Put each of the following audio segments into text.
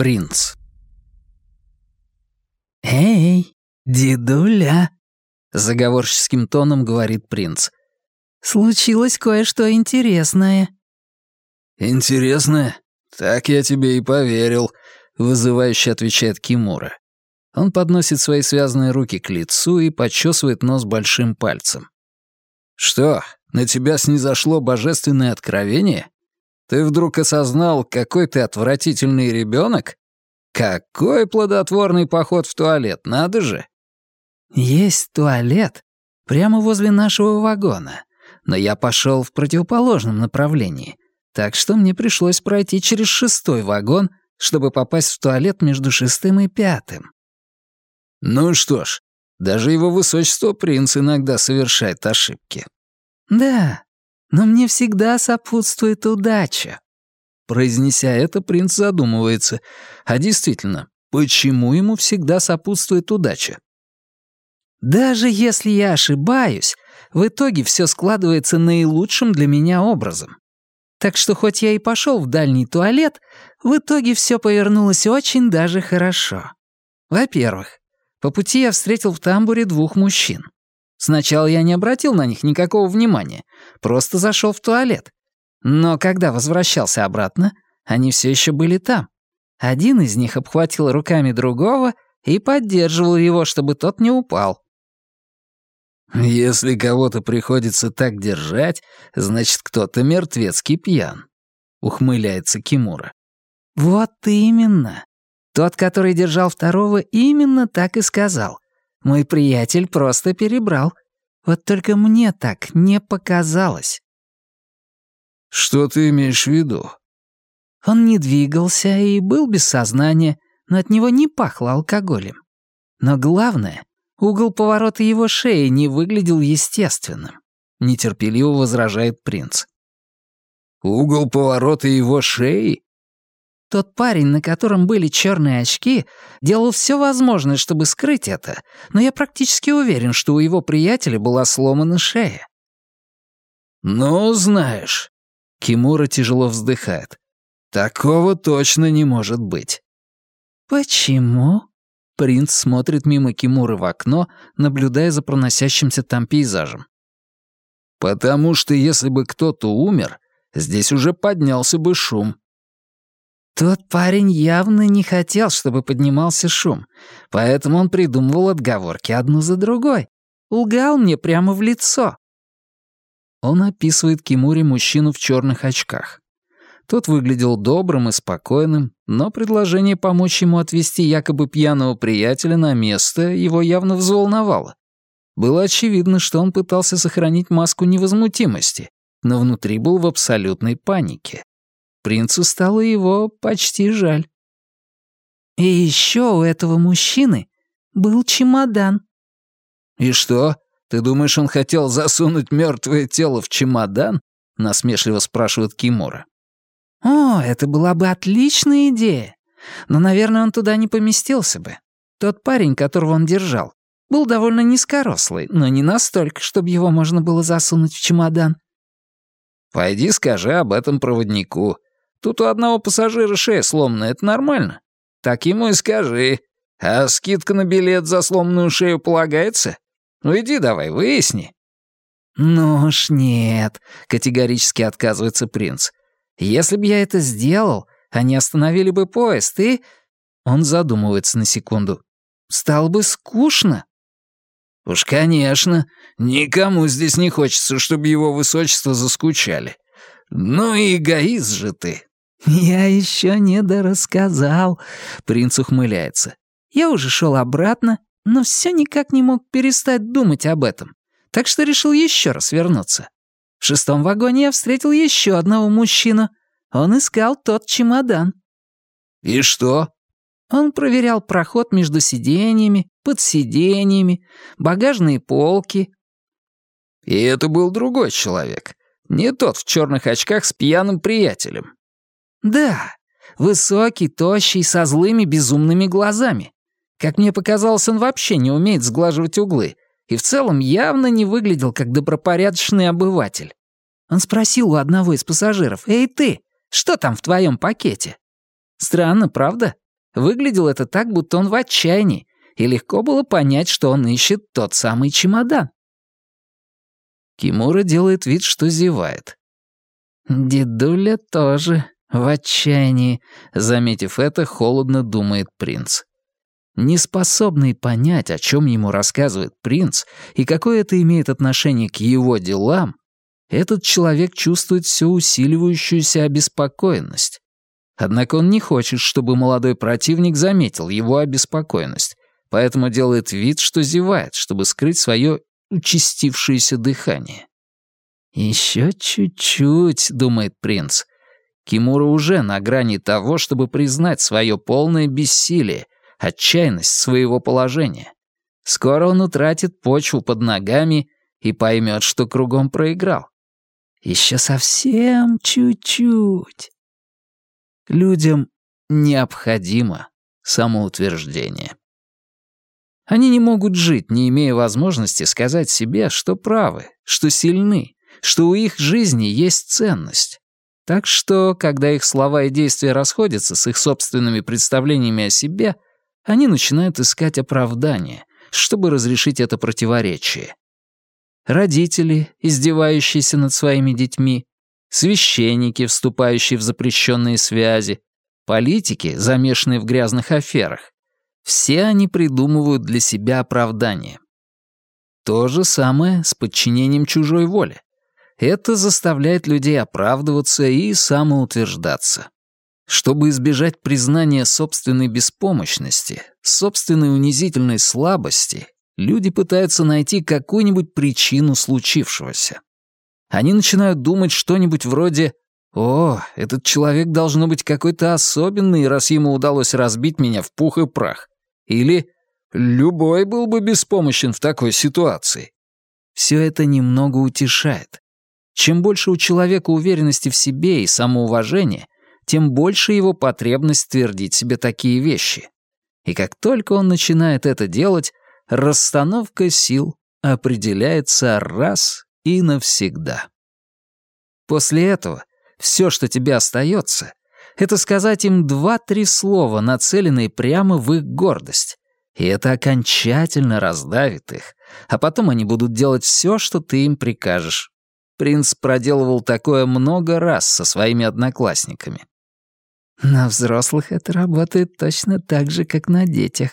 Принц. «Эй, дедуля!» — заговорческим тоном говорит принц. «Случилось кое-что интересное». «Интересное? Так я тебе и поверил», — вызывающе отвечает Кимура. Он подносит свои связанные руки к лицу и почесывает нос большим пальцем. «Что, на тебя снизошло божественное откровение? Ты вдруг осознал, какой ты отвратительный ребенок? Какой плодотворный поход в туалет, надо же!» «Есть туалет прямо возле нашего вагона, но я пошел в противоположном направлении, так что мне пришлось пройти через шестой вагон, чтобы попасть в туалет между шестым и пятым. Ну что ж, даже его высочество принц иногда совершает ошибки. Да, но мне всегда сопутствует удача. Произнеся это, принц задумывается. А действительно, почему ему всегда сопутствует удача? Даже если я ошибаюсь, в итоге все складывается наилучшим для меня образом. Так что хоть я и пошел в дальний туалет, в итоге все повернулось очень даже хорошо. Во-первых, по пути я встретил в тамбуре двух мужчин. Сначала я не обратил на них никакого внимания, просто зашел в туалет. Но когда возвращался обратно, они все еще были там. Один из них обхватил руками другого и поддерживал его, чтобы тот не упал. «Если кого-то приходится так держать, значит, кто-то мертвецкий пьян», — ухмыляется Кимура. «Вот именно. Тот, который держал второго, именно так и сказал. Мой приятель просто перебрал. Вот только мне так не показалось». «Что ты имеешь в виду?» Он не двигался и был без сознания, но от него не пахло алкоголем. Но главное, Угол поворота его шеи не выглядел естественным. Нетерпеливо возражает принц. «Угол поворота его шеи?» Тот парень, на котором были черные очки, делал все возможное, чтобы скрыть это, но я практически уверен, что у его приятеля была сломана шея. «Ну, знаешь...» — Кимура тяжело вздыхает. «Такого точно не может быть». «Почему?» Принц смотрит мимо Кимуры в окно, наблюдая за проносящимся там пейзажем. «Потому что если бы кто-то умер, здесь уже поднялся бы шум». Тот парень явно не хотел, чтобы поднимался шум, поэтому он придумывал отговорки одну за другой. Лгал мне прямо в лицо. Он описывает Кимуре мужчину в черных очках. Тот выглядел добрым и спокойным, но предложение помочь ему отвезти якобы пьяного приятеля на место его явно взволновало. Было очевидно, что он пытался сохранить маску невозмутимости, но внутри был в абсолютной панике. Принцу стало его почти жаль. «И еще у этого мужчины был чемодан». «И что, ты думаешь, он хотел засунуть мертвое тело в чемодан?» — насмешливо спрашивает Кимура. «О, это была бы отличная идея. Но, наверное, он туда не поместился бы. Тот парень, которого он держал, был довольно низкорослый, но не настолько, чтобы его можно было засунуть в чемодан». «Пойди скажи об этом проводнику. Тут у одного пассажира шея сломанная, это нормально? Так ему и скажи. А скидка на билет за сломанную шею полагается? Ну иди давай, выясни». «Ну уж нет», — категорически отказывается принц. Если бы я это сделал, они остановили бы поезд, и...» Он задумывается на секунду. «Стало бы скучно». «Уж, конечно. Никому здесь не хочется, чтобы его высочество заскучали. Ну и эгоист же ты». «Я еще не дорассказал», — принц ухмыляется. «Я уже шел обратно, но все никак не мог перестать думать об этом, так что решил еще раз вернуться. В шестом вагоне я встретил еще одного мужчину. Он искал тот чемодан. «И что?» Он проверял проход между сиденьями, под сиденьями, багажные полки. И это был другой человек. Не тот в черных очках с пьяным приятелем. Да, высокий, тощий, со злыми безумными глазами. Как мне показалось, он вообще не умеет сглаживать углы и в целом явно не выглядел как добропорядочный обыватель. Он спросил у одного из пассажиров, «Эй ты, что там в твоем пакете?» Странно, правда? Выглядело это так, будто он в отчаянии, и легко было понять, что он ищет тот самый чемодан. Кимура делает вид, что зевает. «Дедуля тоже в отчаянии», — заметив это, холодно думает принц. Неспособный понять, о чем ему рассказывает принц и какое это имеет отношение к его делам, этот человек чувствует все усиливающуюся обеспокоенность. Однако он не хочет, чтобы молодой противник заметил его обеспокоенность, поэтому делает вид, что зевает, чтобы скрыть свое участившееся дыхание. «Еще чуть-чуть», — думает принц. Кимура уже на грани того, чтобы признать свое полное бессилие, отчаянность своего положения. Скоро он утратит почву под ногами и поймет, что кругом проиграл. Еще совсем чуть-чуть. Людям необходимо самоутверждение. Они не могут жить, не имея возможности сказать себе, что правы, что сильны, что у их жизни есть ценность. Так что, когда их слова и действия расходятся с их собственными представлениями о себе, они начинают искать оправдание, чтобы разрешить это противоречие. Родители, издевающиеся над своими детьми, священники, вступающие в запрещенные связи, политики, замешанные в грязных аферах. Все они придумывают для себя оправдание. То же самое с подчинением чужой воле. Это заставляет людей оправдываться и самоутверждаться. Чтобы избежать признания собственной беспомощности, собственной унизительной слабости, люди пытаются найти какую-нибудь причину случившегося. Они начинают думать что-нибудь вроде «О, этот человек должно быть какой-то особенный, раз ему удалось разбить меня в пух и прах». Или «Любой был бы беспомощен в такой ситуации». Все это немного утешает. Чем больше у человека уверенности в себе и самоуважения, тем больше его потребность твердить себе такие вещи. И как только он начинает это делать, расстановка сил определяется раз и навсегда. После этого все, что тебе остается, это сказать им два-три слова, нацеленные прямо в их гордость. И это окончательно раздавит их, а потом они будут делать все, что ты им прикажешь. Принц проделывал такое много раз со своими одноклассниками. На взрослых это работает точно так же, как на детях.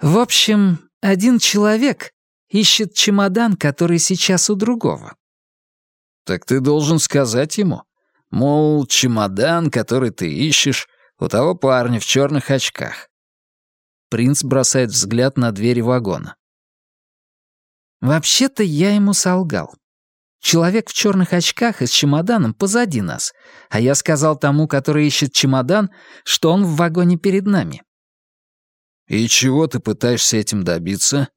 В общем, один человек ищет чемодан, который сейчас у другого. Так ты должен сказать ему, мол, чемодан, который ты ищешь, у того парня в черных очках. Принц бросает взгляд на двери вагона. Вообще-то я ему солгал. Человек в черных очках и с чемоданом позади нас, а я сказал тому, который ищет чемодан, что он в вагоне перед нами. «И чего ты пытаешься этим добиться?»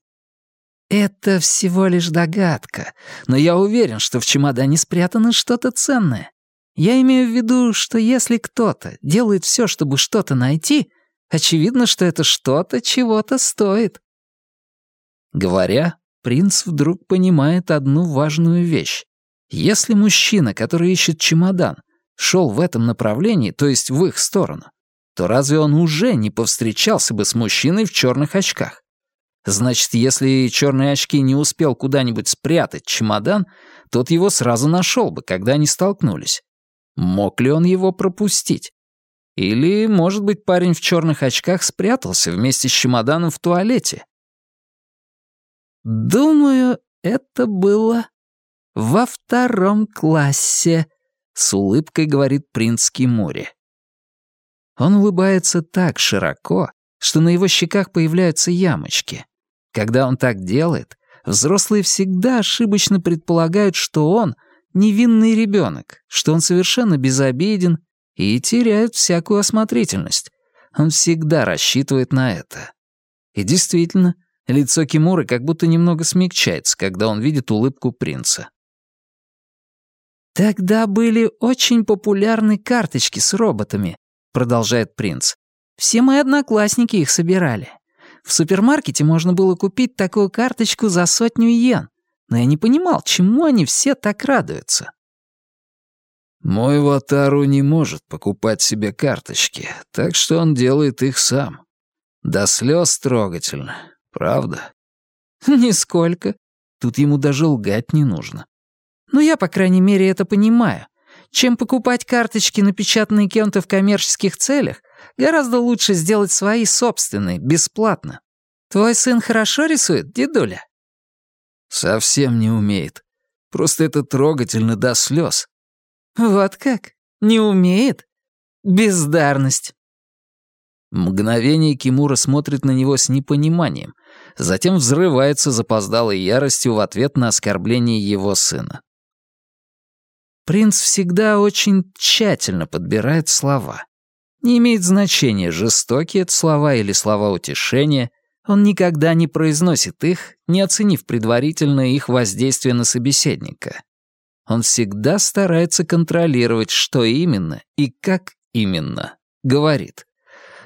«Это всего лишь догадка, но я уверен, что в чемодане спрятано что-то ценное. Я имею в виду, что если кто-то делает все, чтобы что-то найти, очевидно, что это что-то чего-то стоит». Говоря, принц вдруг понимает одну важную вещь. Если мужчина, который ищет чемодан, шел в этом направлении, то есть в их сторону, то разве он уже не повстречался бы с мужчиной в черных очках? Значит, если черные очки не успел куда-нибудь спрятать чемодан, тот его сразу нашел бы, когда они столкнулись. Мог ли он его пропустить? Или, может быть, парень в черных очках спрятался вместе с чемоданом в туалете? «Думаю, это было во втором классе», — с улыбкой говорит принц Кимури. Он улыбается так широко, что на его щеках появляются ямочки. Когда он так делает, взрослые всегда ошибочно предполагают, что он — невинный ребенок, что он совершенно безобиден и теряют всякую осмотрительность. Он всегда рассчитывает на это. И действительно, Лицо Кимуры как будто немного смягчается, когда он видит улыбку принца. «Тогда были очень популярны карточки с роботами», — продолжает принц. «Все мои одноклассники их собирали. В супермаркете можно было купить такую карточку за сотню йен, но я не понимал, чему они все так радуются». Мой Ватару не может покупать себе карточки, так что он делает их сам. До слез трогательно, правда? Нисколько. Тут ему даже лгать не нужно. Но я, по крайней мере, это понимаю. Чем покупать карточки, напечатанные кем-то в коммерческих целях, гораздо лучше сделать свои собственные, бесплатно. Твой сын хорошо рисует, дедуля? Совсем не умеет. Просто это трогательно до слез. Вот как? Не умеет? Бездарность. Мгновение Кимура смотрит на него с непониманием, затем взрывается запоздалой яростью в ответ на оскорбление его сына. Принц всегда очень тщательно подбирает слова. Не имеет значения, жестокие это слова или слова утешения, он никогда не произносит их, не оценив предварительно их воздействие на собеседника. Он всегда старается контролировать, что именно и как именно говорит.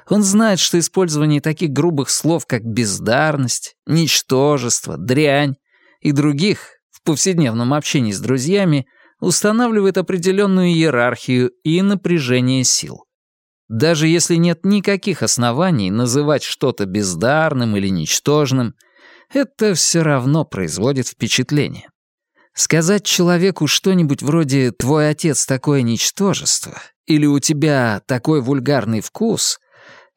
Он знает, что использование таких грубых слов, как бездарность, ничтожество, дрянь и других в повседневном общении с друзьями устанавливает определенную иерархию и напряжение сил. Даже если нет никаких оснований называть что-то бездарным или ничтожным, это все равно производит впечатление. Сказать человеку что-нибудь вроде «твой отец такое ничтожество» или «у тебя такой вульгарный вкус» —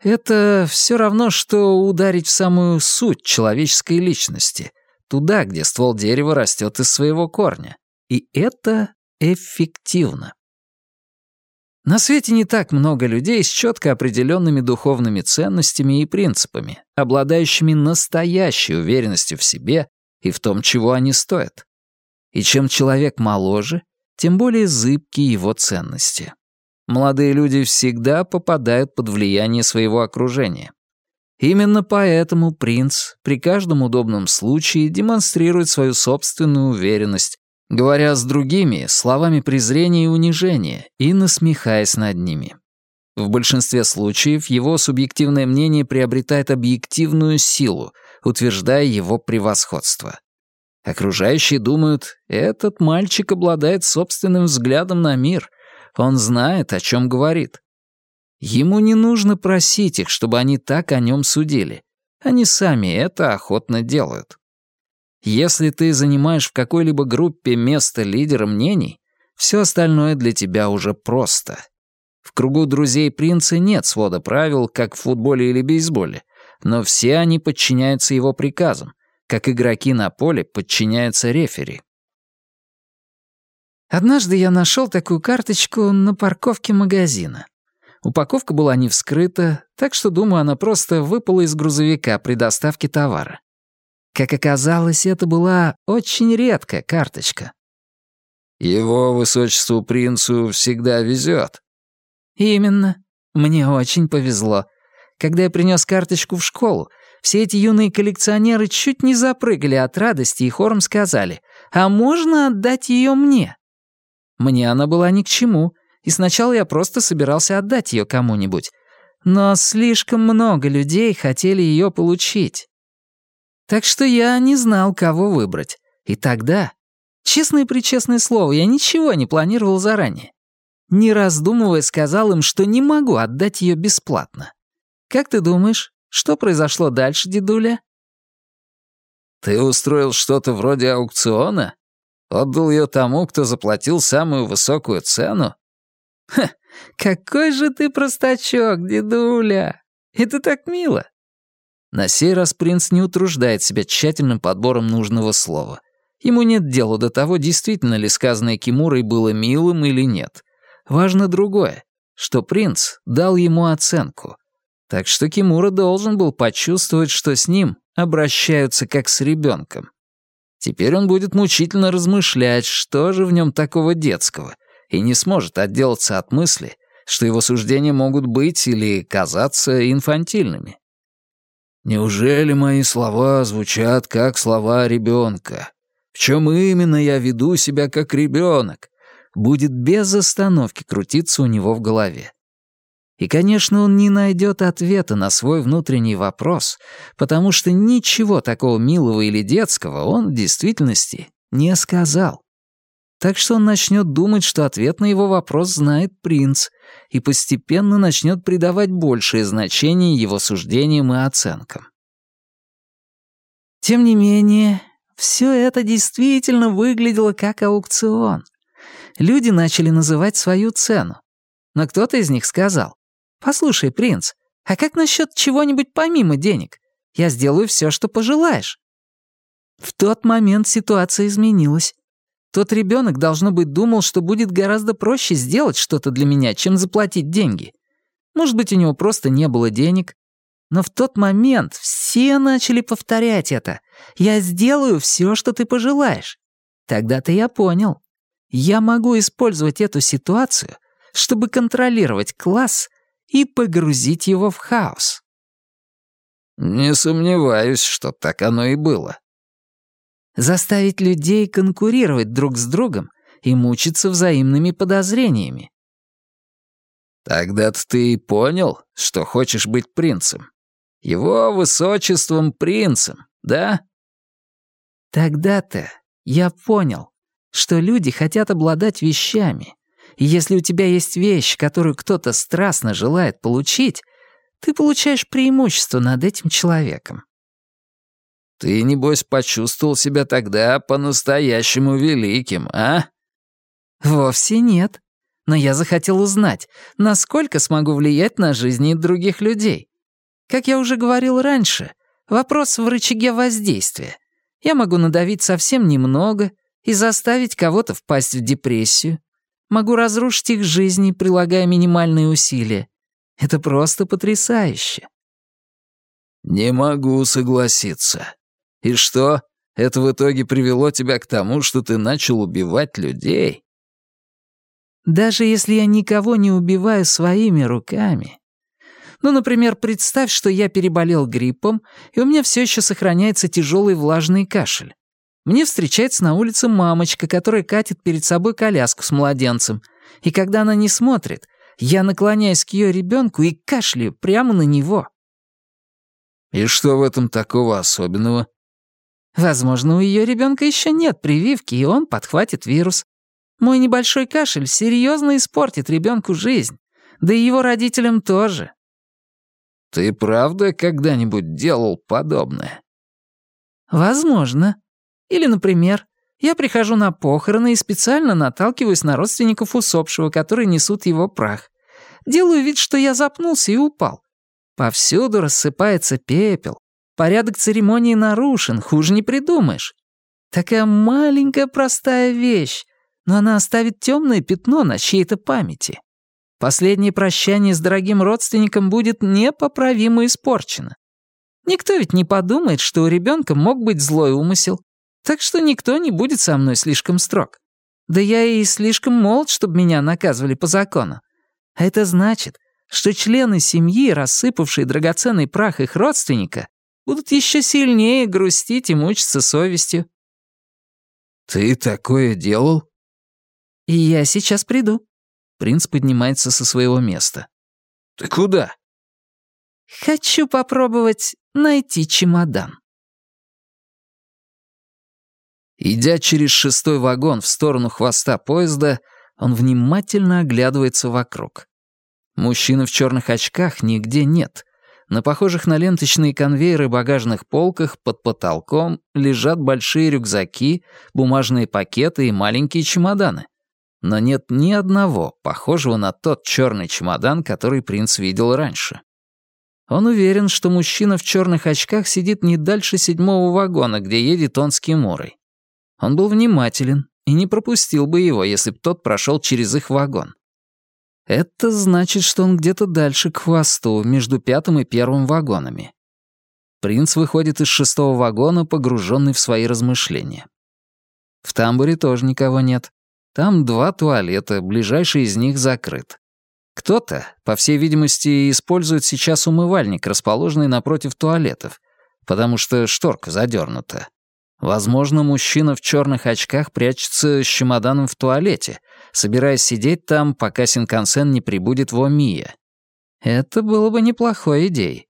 это все равно, что ударить в самую суть человеческой личности, туда, где ствол дерева растет из своего корня. И это эффективно. На свете не так много людей с четко определенными духовными ценностями и принципами, обладающими настоящей уверенностью в себе и в том, чего они стоят. И чем человек моложе, тем более зыбки его ценности. Молодые люди всегда попадают под влияние своего окружения. Именно поэтому принц при каждом удобном случае демонстрирует свою собственную уверенность, говоря с другими словами презрения и унижения и насмехаясь над ними. В большинстве случаев его субъективное мнение приобретает объективную силу, утверждая его превосходство. Окружающие думают, этот мальчик обладает собственным взглядом на мир, он знает, о чем говорит. Ему не нужно просить их, чтобы они так о нем судили. Они сами это охотно делают. Если ты занимаешь в какой-либо группе место лидера мнений, все остальное для тебя уже просто. В кругу друзей принца нет свода правил, как в футболе или бейсболе, но все они подчиняются его приказам, как игроки на поле подчиняются рефери. Однажды я нашел такую карточку на парковке магазина. Упаковка была не вскрыта, так что, думаю, она просто выпала из грузовика при доставке товара. Как оказалось, это была очень редкая карточка. «Его высочеству принцу всегда везет». «Именно. Мне очень повезло. Когда я принес карточку в школу, все эти юные коллекционеры чуть не запрыгали от радости и хором сказали, «А можно отдать ее мне?» Мне она была ни к чему, и сначала я просто собирался отдать ее кому-нибудь. Но слишком много людей хотели ее получить. Так что я не знал, кого выбрать. И тогда, честное-причестное слово, я ничего не планировал заранее. Не раздумывая, сказал им, что не могу отдать ее бесплатно. Как ты думаешь, что произошло дальше, дедуля?» «Ты устроил что-то вроде аукциона? Отдал ее тому, кто заплатил самую высокую цену?» «Ха, какой же ты простачок, дедуля! Это так мило!» На сей раз принц не утруждает себя тщательным подбором нужного слова. Ему нет дела до того, действительно ли сказанное Кимурой было милым или нет. Важно другое, что принц дал ему оценку, так что Кимура должен был почувствовать, что с ним обращаются как с ребенком. Теперь он будет мучительно размышлять, что же в нем такого детского, и не сможет отделаться от мысли, что его суждения могут быть или казаться инфантильными. Неужели мои слова звучат как слова ребенка? В чем именно я веду себя как ребенок? Будет без остановки крутиться у него в голове. И, конечно, он не найдет ответа на свой внутренний вопрос, потому что ничего такого милого или детского он в действительности не сказал. Так что он начнет думать, что ответ на его вопрос знает принц, и постепенно начнет придавать большее значение его суждениям и оценкам. Тем не менее, все это действительно выглядело как аукцион. Люди начали называть свою цену. Но кто-то из них сказал, «Послушай, принц, а как насчет чего-нибудь помимо денег? Я сделаю все, что пожелаешь». В тот момент ситуация изменилась. Тот ребенок, должно быть, думал, что будет гораздо проще сделать что-то для меня, чем заплатить деньги. Может быть, у него просто не было денег. Но в тот момент все начали повторять это. «Я сделаю все, что ты пожелаешь». Тогда-то я понял. Я могу использовать эту ситуацию, чтобы контролировать класс и погрузить его в хаос. Не сомневаюсь, что так оно и было. Заставить людей конкурировать друг с другом и мучиться взаимными подозрениями. Тогда-то ты и понял, что хочешь быть принцем. Его высочеством принцем, да? Тогда-то я понял, что люди хотят обладать вещами. И если у тебя есть вещь, которую кто-то страстно желает получить, ты получаешь преимущество над этим человеком. Ты, небось, почувствовал себя тогда по-настоящему великим, а? Вовсе нет. Но я захотел узнать, насколько смогу влиять на жизни других людей. Как я уже говорил раньше, вопрос в рычаге воздействия. Я могу надавить совсем немного и заставить кого-то впасть в депрессию. Могу разрушить их жизни, прилагая минимальные усилия. Это просто потрясающе. Не могу согласиться. И что, это в итоге привело тебя к тому, что ты начал убивать людей? Даже если я никого не убиваю своими руками. Ну, например, представь, что я переболел гриппом, и у меня все еще сохраняется тяжелый влажный кашель. Мне встречается на улице мамочка, которая катит перед собой коляску с младенцем. И когда она не смотрит, я наклоняюсь к ее ребенку и кашляю прямо на него. И что в этом такого особенного? Возможно, у ее ребенка еще нет прививки, и он подхватит вирус. Мой небольшой кашель серьезно испортит ребенку жизнь. Да и его родителям тоже. Ты правда когда-нибудь делал подобное? Возможно. Или, например, я прихожу на похороны и специально наталкиваюсь на родственников усопшего, которые несут его прах. Делаю вид, что я запнулся и упал. Повсюду рассыпается пепел. Порядок церемонии нарушен, хуже не придумаешь. Такая маленькая простая вещь, но она оставит темное пятно на чьей-то памяти. Последнее прощание с дорогим родственником будет непоправимо испорчено. Никто ведь не подумает, что у ребенка мог быть злой умысел, так что никто не будет со мной слишком строг. Да я и слишком молод, чтобы меня наказывали по закону. А это значит, что члены семьи, рассыпавшие драгоценный прах их родственника, будут еще сильнее грустить и мучиться совестью. «Ты такое делал?» «И я сейчас приду». Принц поднимается со своего места. «Ты куда?» «Хочу попробовать найти чемодан». Идя через шестой вагон в сторону хвоста поезда, он внимательно оглядывается вокруг. Мужчины в черных очках нигде нет. На похожих на ленточные конвейеры багажных полках под потолком лежат большие рюкзаки, бумажные пакеты и маленькие чемоданы. Но нет ни одного, похожего на тот черный чемодан, который принц видел раньше. Он уверен, что мужчина в черных очках сидит не дальше седьмого вагона, где едет он с Кимурой. Он был внимателен и не пропустил бы его, если б тот прошел через их вагон. Это значит, что он где-то дальше к хвосту, между пятым и первым вагонами. Принц выходит из шестого вагона, погруженный в свои размышления. В тамбуре тоже никого нет. Там два туалета, ближайший из них закрыт. Кто-то, по всей видимости, использует сейчас умывальник, расположенный напротив туалетов, потому что шторка задернута. Возможно, мужчина в черных очках прячется с чемоданом в туалете, собираясь сидеть там, пока Синкансен не прибудет в Омия. Это было бы неплохой идеей.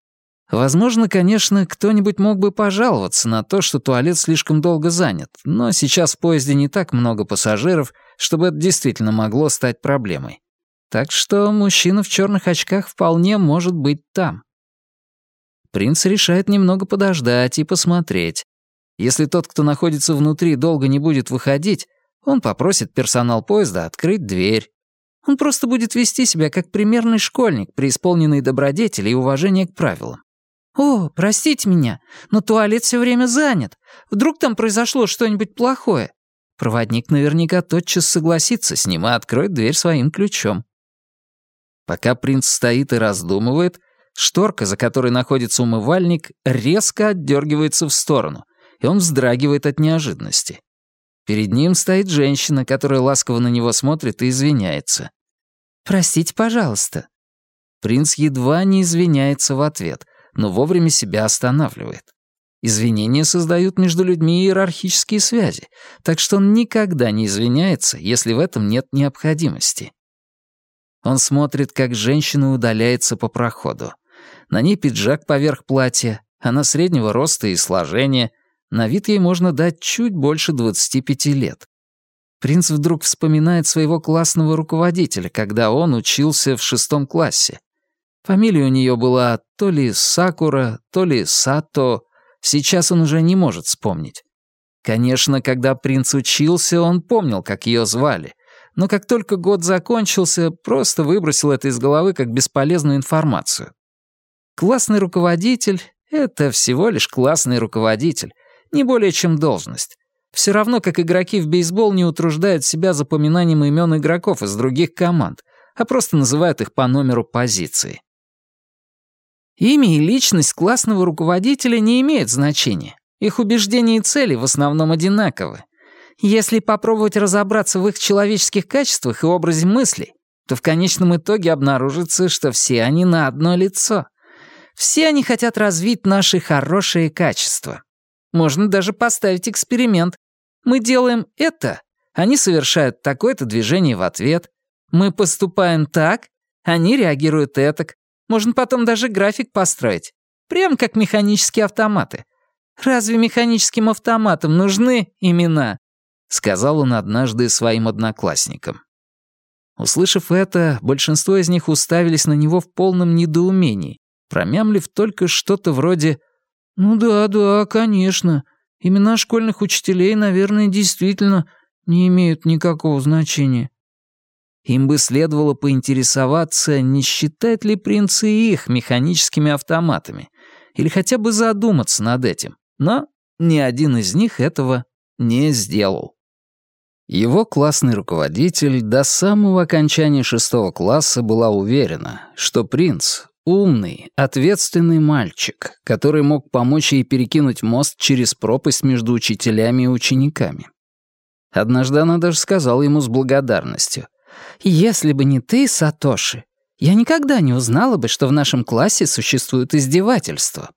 Возможно, конечно, кто-нибудь мог бы пожаловаться на то, что туалет слишком долго занят, но сейчас в поезде не так много пассажиров, чтобы это действительно могло стать проблемой. Так что мужчина в черных очках вполне может быть там. Принц решает немного подождать и посмотреть. Если тот, кто находится внутри, долго не будет выходить, он попросит персонал поезда открыть дверь. Он просто будет вести себя как примерный школьник, преисполненный добродетели и уважения к правилам. «О, простите меня, но туалет все время занят. Вдруг там произошло что-нибудь плохое?» Проводник наверняка тотчас согласится с ним и откроет дверь своим ключом. Пока принц стоит и раздумывает, шторка, за которой находится умывальник, резко отдергивается в сторону, и он вздрагивает от неожиданности. Перед ним стоит женщина, которая ласково на него смотрит и извиняется. «Простите, пожалуйста». Принц едва не извиняется в ответ, но вовремя себя останавливает. Извинения создают между людьми иерархические связи, так что он никогда не извиняется, если в этом нет необходимости. Он смотрит, как женщина удаляется по проходу. На ней пиджак поверх платья, она среднего роста и сложения, на вид ей можно дать чуть больше 25 лет. Принц вдруг вспоминает своего классного руководителя, когда он учился в шестом классе. Фамилия у нее была то ли Сакура, то ли Сато. Сейчас он уже не может вспомнить. Конечно, когда принц учился, он помнил, как ее звали. Но как только год закончился, просто выбросил это из головы как бесполезную информацию. Классный руководитель — это всего лишь классный руководитель, не более чем должность. Все равно, как игроки в бейсбол не утруждают себя запоминанием имен игроков из других команд, а просто называют их по номеру позиции. Имя и личность классного руководителя не имеют значения. Их убеждения и цели в основном одинаковы. Если попробовать разобраться в их человеческих качествах и образе мыслей, то в конечном итоге обнаружится, что все они на одно лицо. Все они хотят развить наши хорошие качества. Можно даже поставить эксперимент. Мы делаем это, они совершают такое-то движение в ответ. Мы поступаем так, они реагируют этак. Можно потом даже график построить. Прям как механические автоматы. Разве механическим автоматам нужны имена?» Сказал он однажды своим одноклассникам. Услышав это, большинство из них уставились на него в полном недоумении, промямлив только что-то вроде «Ну да, да, конечно. Имена школьных учителей, наверное, действительно не имеют никакого значения. Им бы следовало поинтересоваться, не считает ли принц и их механическими автоматами, или хотя бы задуматься над этим, но ни один из них этого не сделал. Его классный руководитель до самого окончания шестого класса была уверена, что принц — умный, ответственный мальчик, который мог помочь ей перекинуть мост через пропасть между учителями и учениками. Однажды она даже сказала ему с благодарностью — если бы не ты, Сатоши, я никогда не узнала бы, что в нашем классе существует издевательство.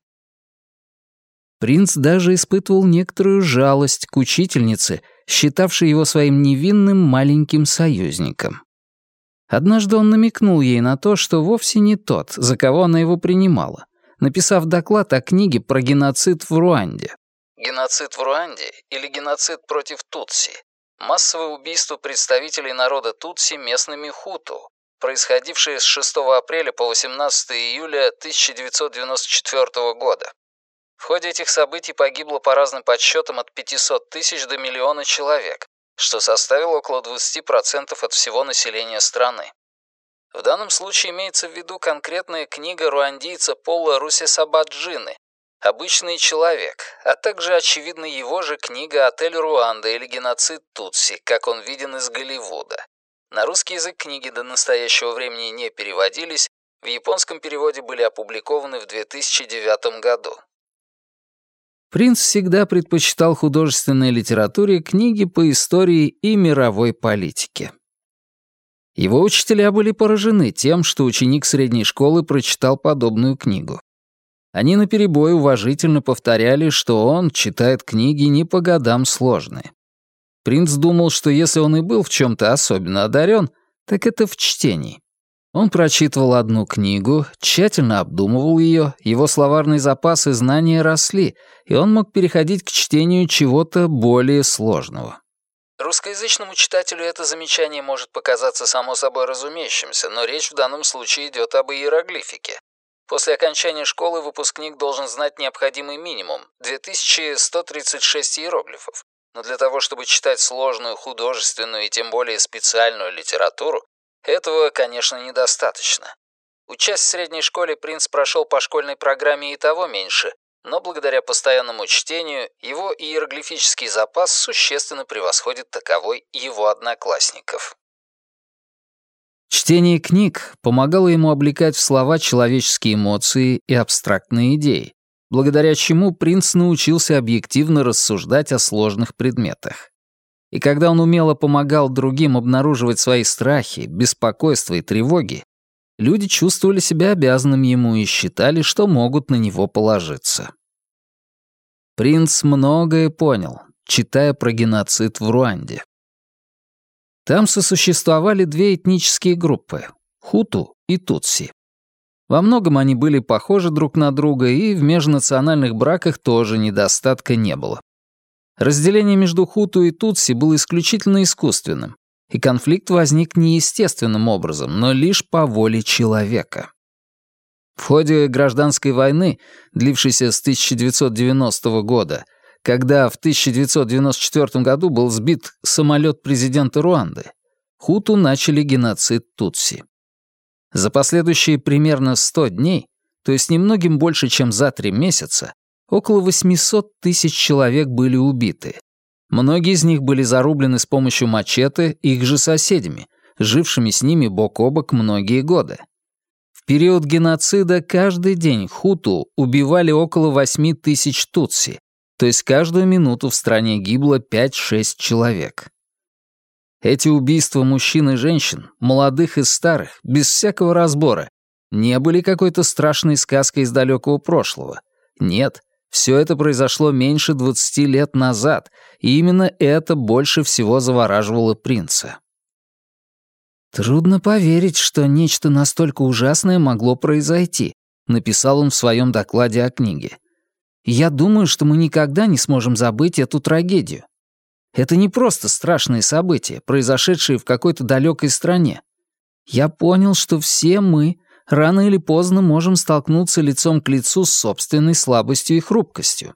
Принц даже испытывал некоторую жалость к учительнице, считавшей его своим невинным маленьким союзником. Однажды он намекнул ей на то, что вовсе не тот, за кого она его принимала, написав доклад о книге про геноцид в Руанде. Геноцид в Руанде или геноцид против Тутси массовое убийство представителей народа Тутси местными хуту, происходившее с 6 апреля по 18 июля 1994 года. В ходе этих событий погибло по разным подсчетам от 500 тысяч до миллиона человек, что составило около 20% от всего населения страны. В данном случае имеется в виду конкретная книга руандийца Пола Русисабаджины «Обычный человек», а также, очевидно, его же книга «Отель Руанда» или «Геноцид Тутси», как он виден из Голливуда. На русский язык книги до настоящего времени не переводились, в японском переводе были опубликованы в 2009 году. Принц всегда предпочитал художественной литературе книги по истории и мировой политике. Его учителя были поражены тем, что ученик средней школы прочитал подобную книгу. Они наперебой уважительно повторяли, что он читает книги не по годам сложные. Принц думал, что если он и был в чем-то особенно одарен, так это в чтении. Он прочитывал одну книгу, тщательно обдумывал ее, его словарный запас и знания росли, и он мог переходить к чтению чего-то более сложного. Русскоязычному читателю это замечание может показаться само собой разумеющимся, но речь в данном случае идет об иероглифике. После окончания школы выпускник должен знать необходимый минимум — 2136 иероглифов. Но для того, чтобы читать сложную художественную и тем более специальную литературу, этого, конечно, недостаточно. Учась в средней школе, принц прошел по школьной программе и того меньше, но благодаря постоянному чтению его иероглифический запас существенно превосходит таковой его одноклассников. Чтение книг помогало ему облекать в слова человеческие эмоции и абстрактные идеи, благодаря чему принц научился объективно рассуждать о сложных предметах. И когда он умело помогал другим обнаруживать свои страхи, беспокойства и тревоги, люди чувствовали себя обязанными ему и считали, что могут на него положиться. Принц многое понял, читая про геноцид в Руанде. Там сосуществовали две этнические группы — хуту и тутси. Во многом они были похожи друг на друга, и в межнациональных браках тоже недостатка не было. Разделение между хуту и тутси было исключительно искусственным, и конфликт возник не естественным образом, но лишь по воле человека. В ходе гражданской войны, длившейся с 1990 года, когда в 1994 году был сбит самолет президента Руанды, хуту начали геноцид Тутси. За последующие примерно 100 дней, то есть немногим больше, чем за три месяца, Около 800 тысяч человек были убиты. Многие из них были зарублены с помощью мачете их же соседями, жившими с ними бок о бок многие годы. В период геноцида каждый день хуту убивали около 8 тысяч тутси, то есть каждую минуту в стране гибло 5-6 человек. Эти убийства мужчин и женщин, молодых и старых, без всякого разбора, не были какой-то страшной сказкой из далекого прошлого. Нет, все это произошло меньше 20 лет назад, и именно это больше всего завораживало принца. «Трудно поверить, что нечто настолько ужасное могло произойти», написал он в своем докладе о книге. «Я думаю, что мы никогда не сможем забыть эту трагедию. Это не просто страшные события, произошедшие в какой-то далекой стране. Я понял, что все мы рано или поздно можем столкнуться лицом к лицу с собственной слабостью и хрупкостью.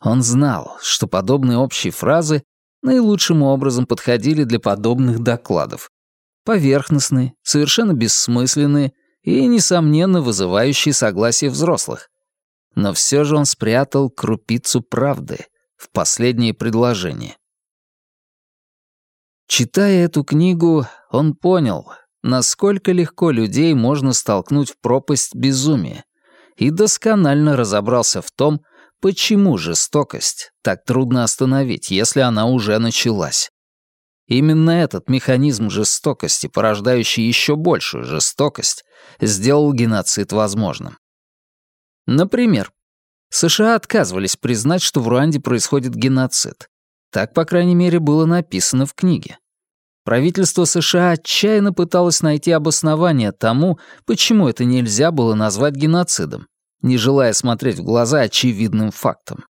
Он знал, что подобные общие фразы наилучшим образом подходили для подобных докладов. Поверхностные, совершенно бессмысленные и, несомненно, вызывающие согласие взрослых. Но все же он спрятал крупицу правды в последнее предложение. Читая эту книгу, он понял, насколько легко людей можно столкнуть в пропасть безумия, и досконально разобрался в том, почему жестокость так трудно остановить, если она уже началась. Именно этот механизм жестокости, порождающий еще большую жестокость, сделал геноцид возможным. Например, США отказывались признать, что в Руанде происходит геноцид. Так, по крайней мере, было написано в книге. Правительство США отчаянно пыталось найти обоснование тому, почему это нельзя было назвать геноцидом, не желая смотреть в глаза очевидным фактам.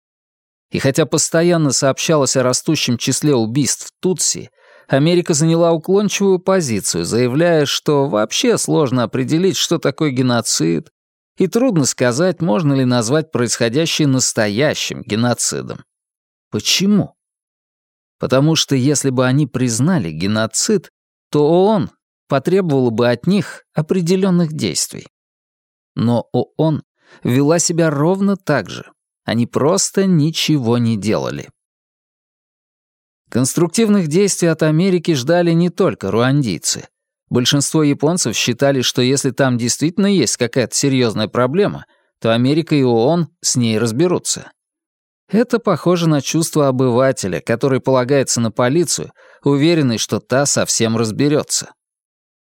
И хотя постоянно сообщалось о растущем числе убийств Тутси, Америка заняла уклончивую позицию, заявляя, что вообще сложно определить, что такое геноцид, и трудно сказать, можно ли назвать происходящее настоящим геноцидом. Почему? Потому что если бы они признали геноцид, то ООН потребовала бы от них определенных действий. Но ООН вела себя ровно так же. Они просто ничего не делали. Конструктивных действий от Америки ждали не только руандийцы. Большинство японцев считали, что если там действительно есть какая-то серьезная проблема, то Америка и ООН с ней разберутся. Это похоже на чувство обывателя, который полагается на полицию, уверенный, что та совсем разберется.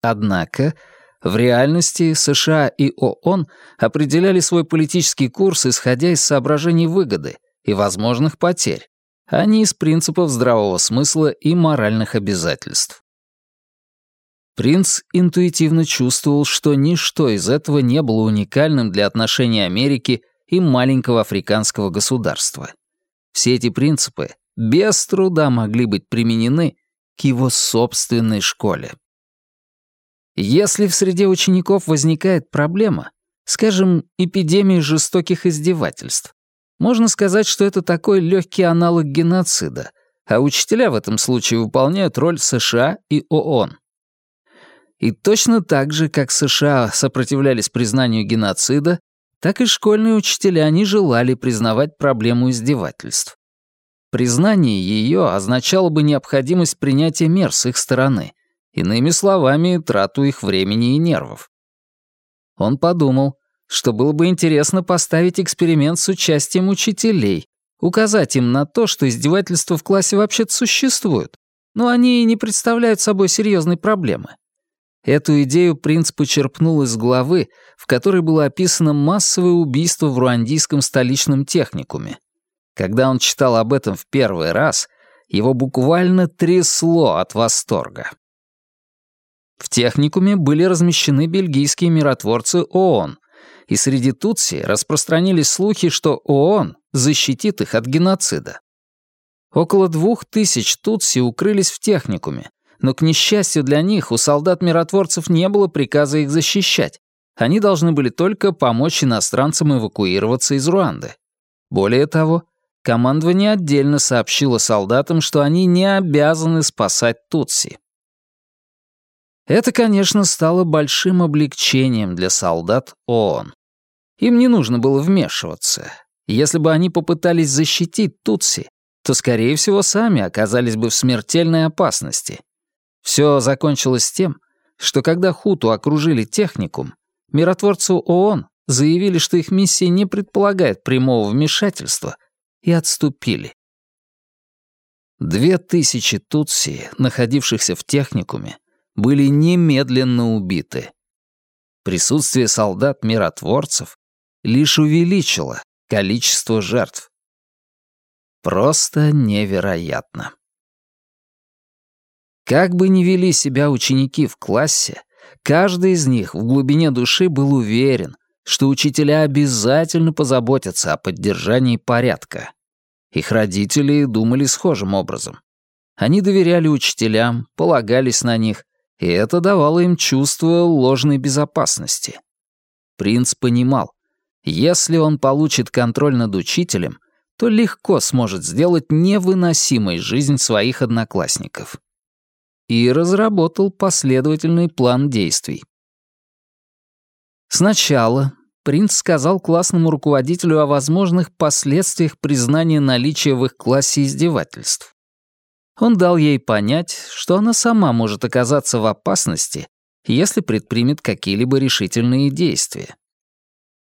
Однако в реальности США и ООН определяли свой политический курс, исходя из соображений выгоды и возможных потерь, а не из принципов здравого смысла и моральных обязательств. Принц интуитивно чувствовал, что ничто из этого не было уникальным для отношений Америки и маленького африканского государства. Все эти принципы без труда могли быть применены к его собственной школе. Если в среде учеников возникает проблема, скажем, эпидемия жестоких издевательств, можно сказать, что это такой легкий аналог геноцида, а учителя в этом случае выполняют роль США и ООН. И точно так же, как США сопротивлялись признанию геноцида, так и школьные учителя не желали признавать проблему издевательств. Признание ее означало бы необходимость принятия мер с их стороны, иными словами, трату их времени и нервов. Он подумал, что было бы интересно поставить эксперимент с участием учителей, указать им на то, что издевательства в классе вообще-то существуют, но они не представляют собой серьезной проблемы. Эту идею принц почерпнул из главы, в которой было описано массовое убийство в руандийском столичном техникуме. Когда он читал об этом в первый раз, его буквально трясло от восторга. В техникуме были размещены бельгийские миротворцы ООН, и среди тутси распространились слухи, что ООН защитит их от геноцида. Около двух тысяч тутси укрылись в техникуме, но, к несчастью для них, у солдат-миротворцев не было приказа их защищать. Они должны были только помочь иностранцам эвакуироваться из Руанды. Более того, командование отдельно сообщило солдатам, что они не обязаны спасать Тутси. Это, конечно, стало большим облегчением для солдат ООН. Им не нужно было вмешиваться. Если бы они попытались защитить Тутси, то, скорее всего, сами оказались бы в смертельной опасности. Все закончилось тем, что когда Хуту окружили техникум, миротворцы ООН заявили, что их миссия не предполагает прямого вмешательства, и отступили. Две тысячи тутси, находившихся в техникуме, были немедленно убиты. Присутствие солдат-миротворцев лишь увеличило количество жертв. Просто невероятно. Как бы ни вели себя ученики в классе, каждый из них в глубине души был уверен, что учителя обязательно позаботятся о поддержании порядка. Их родители думали схожим образом. Они доверяли учителям, полагались на них, и это давало им чувство ложной безопасности. Принц понимал, если он получит контроль над учителем, то легко сможет сделать невыносимой жизнь своих одноклассников и разработал последовательный план действий. Сначала принц сказал классному руководителю о возможных последствиях признания наличия в их классе издевательств. Он дал ей понять, что она сама может оказаться в опасности, если предпримет какие-либо решительные действия.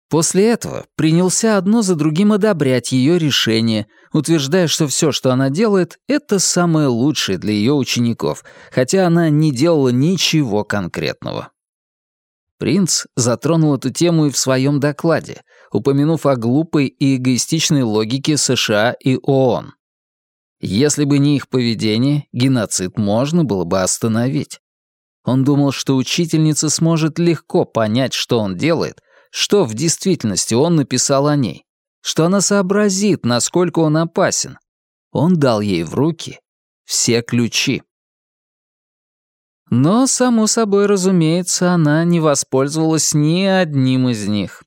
После этого принялся одно за другим одобрять ее решение, утверждая, что все, что она делает, это самое лучшее для ее учеников, хотя она не делала ничего конкретного. Принц затронул эту тему и в своем докладе, упомянув о глупой и эгоистичной логике США и ООН. Если бы не их поведение, геноцид можно было бы остановить. Он думал, что учительница сможет легко понять, что он делает, что в действительности он написал о ней, что она сообразит, насколько он опасен. Он дал ей в руки все ключи. Но, само собой разумеется, она не воспользовалась ни одним из них.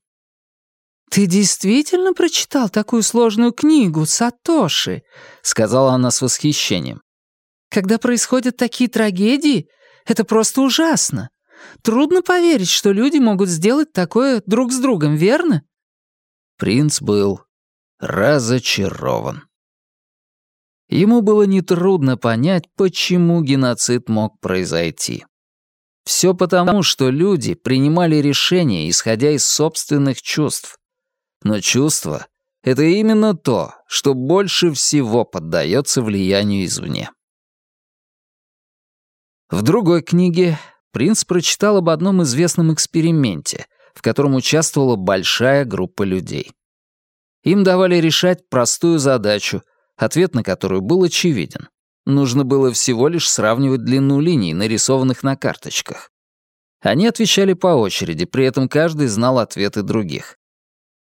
«Ты действительно прочитал такую сложную книгу, Сатоши?» — сказала она с восхищением. «Когда происходят такие трагедии, это просто ужасно. Трудно поверить, что люди могут сделать такое друг с другом, верно?» Принц был разочарован. Ему было нетрудно понять, почему геноцид мог произойти. Все потому, что люди принимали решения, исходя из собственных чувств. Но чувства — это именно то, что больше всего поддается влиянию извне. В другой книге принц прочитал об одном известном эксперименте, в котором участвовала большая группа людей. Им давали решать простую задачу, ответ на которую был очевиден. Нужно было всего лишь сравнивать длину линий, нарисованных на карточках. Они отвечали по очереди, при этом каждый знал ответы других.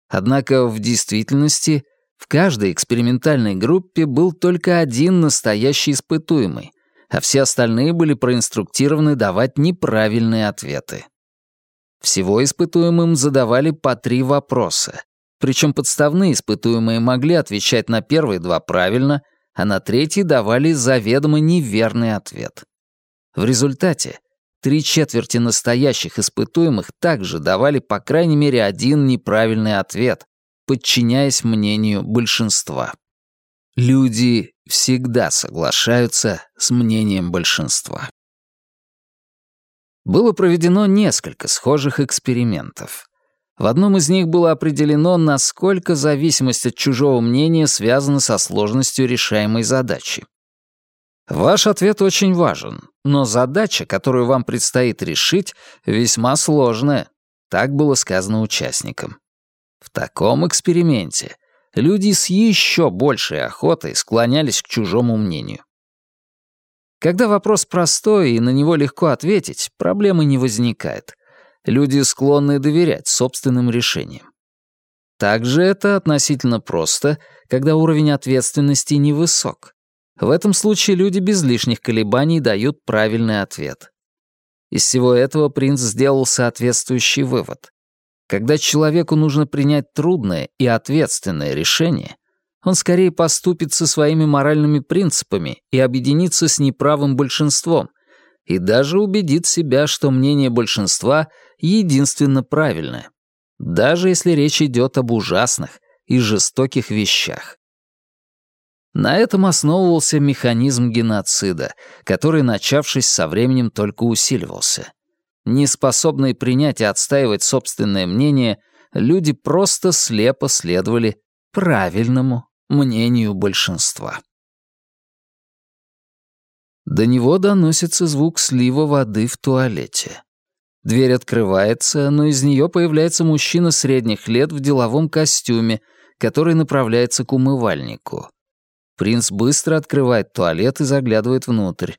Однако в действительности в каждой экспериментальной группе был только один настоящий испытуемый, а все остальные были проинструктированы давать неправильные ответы. Всего испытуемым задавали по три вопроса, причем подставные испытуемые могли отвечать на первые два правильно, а на третий давали заведомо неверный ответ. В результате три четверти настоящих испытуемых также давали по крайней мере один неправильный ответ, подчиняясь мнению большинства. Люди всегда соглашаются с мнением большинства. Было проведено несколько схожих экспериментов. В одном из них было определено, насколько зависимость от чужого мнения связана со сложностью решаемой задачи. Ваш ответ очень важен, но задача, которую вам предстоит решить, весьма сложная. Так было сказано участникам. В таком эксперименте люди с еще большей охотой склонялись к чужому мнению. Когда вопрос простой и на него легко ответить, проблемы не возникает — Люди склонны доверять собственным решениям. Также это относительно просто, когда уровень ответственности невысок. В этом случае люди без лишних колебаний дают правильный ответ. Из всего этого принц сделал соответствующий вывод. Когда человеку нужно принять трудное и ответственное решение, он скорее поступит со своими моральными принципами и объединится с неправым большинством, и даже убедит себя, что мнение большинства единственно правильное, даже если речь идет об ужасных и жестоких вещах. На этом основывался механизм геноцида, который, начавшись со временем, только усиливался. Неспособные принять и отстаивать собственное мнение, люди просто слепо следовали правильному мнению большинства. До него доносится звук слива воды в туалете. Дверь открывается, но из нее появляется мужчина средних лет в деловом костюме, который направляется к умывальнику. Принц быстро открывает туалет и заглядывает внутрь.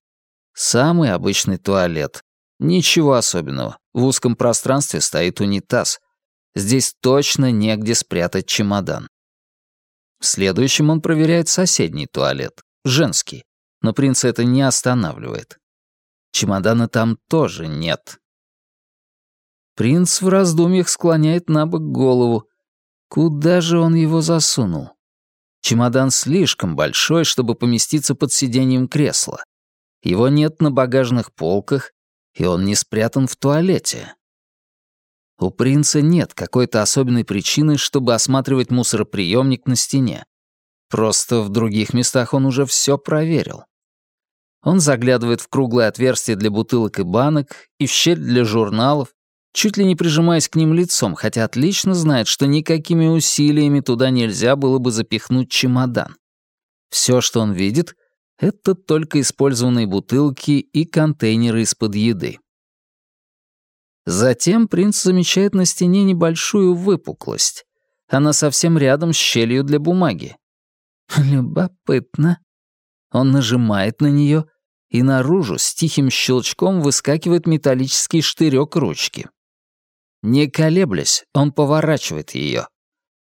Самый обычный туалет. Ничего особенного. В узком пространстве стоит унитаз. Здесь точно негде спрятать чемодан. В следующем он проверяет соседний туалет, женский но принца это не останавливает. Чемодана там тоже нет. Принц в раздумьях склоняет на бок голову. Куда же он его засунул? Чемодан слишком большой, чтобы поместиться под сиденьем кресла. Его нет на багажных полках, и он не спрятан в туалете. У принца нет какой-то особенной причины, чтобы осматривать мусороприемник на стене. Просто в других местах он уже все проверил. Он заглядывает в круглое отверстие для бутылок и банок и в щель для журналов, чуть ли не прижимаясь к ним лицом, хотя отлично знает, что никакими усилиями туда нельзя было бы запихнуть чемодан. Все, что он видит, это только использованные бутылки и контейнеры из-под еды. Затем принц замечает на стене небольшую выпуклость. Она совсем рядом с щелью для бумаги. Любопытно. Он нажимает на нее, и наружу с тихим щелчком выскакивает металлический штырек ручки. Не колеблясь, он поворачивает ее.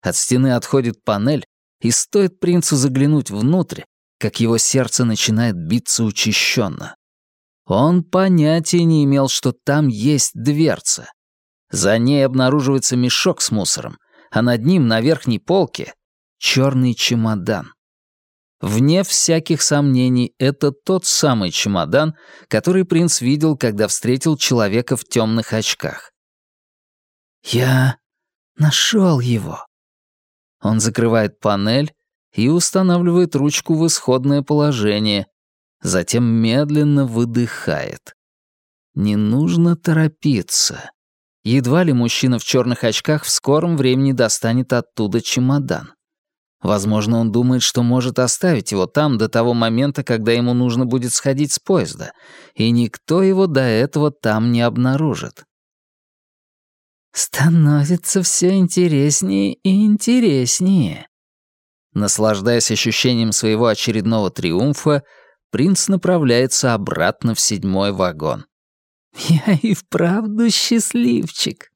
От стены отходит панель, и стоит принцу заглянуть внутрь, как его сердце начинает биться учащенно. Он понятия не имел, что там есть дверца. За ней обнаруживается мешок с мусором, а над ним на верхней полке черный чемодан. Вне всяких сомнений, это тот самый чемодан, который принц видел, когда встретил человека в темных очках. «Я нашел его». Он закрывает панель и устанавливает ручку в исходное положение, затем медленно выдыхает. Не нужно торопиться. Едва ли мужчина в черных очках в скором времени достанет оттуда чемодан. Возможно, он думает, что может оставить его там до того момента, когда ему нужно будет сходить с поезда, и никто его до этого там не обнаружит. «Становится все интереснее и интереснее». Наслаждаясь ощущением своего очередного триумфа, принц направляется обратно в седьмой вагон. «Я и вправду счастливчик»,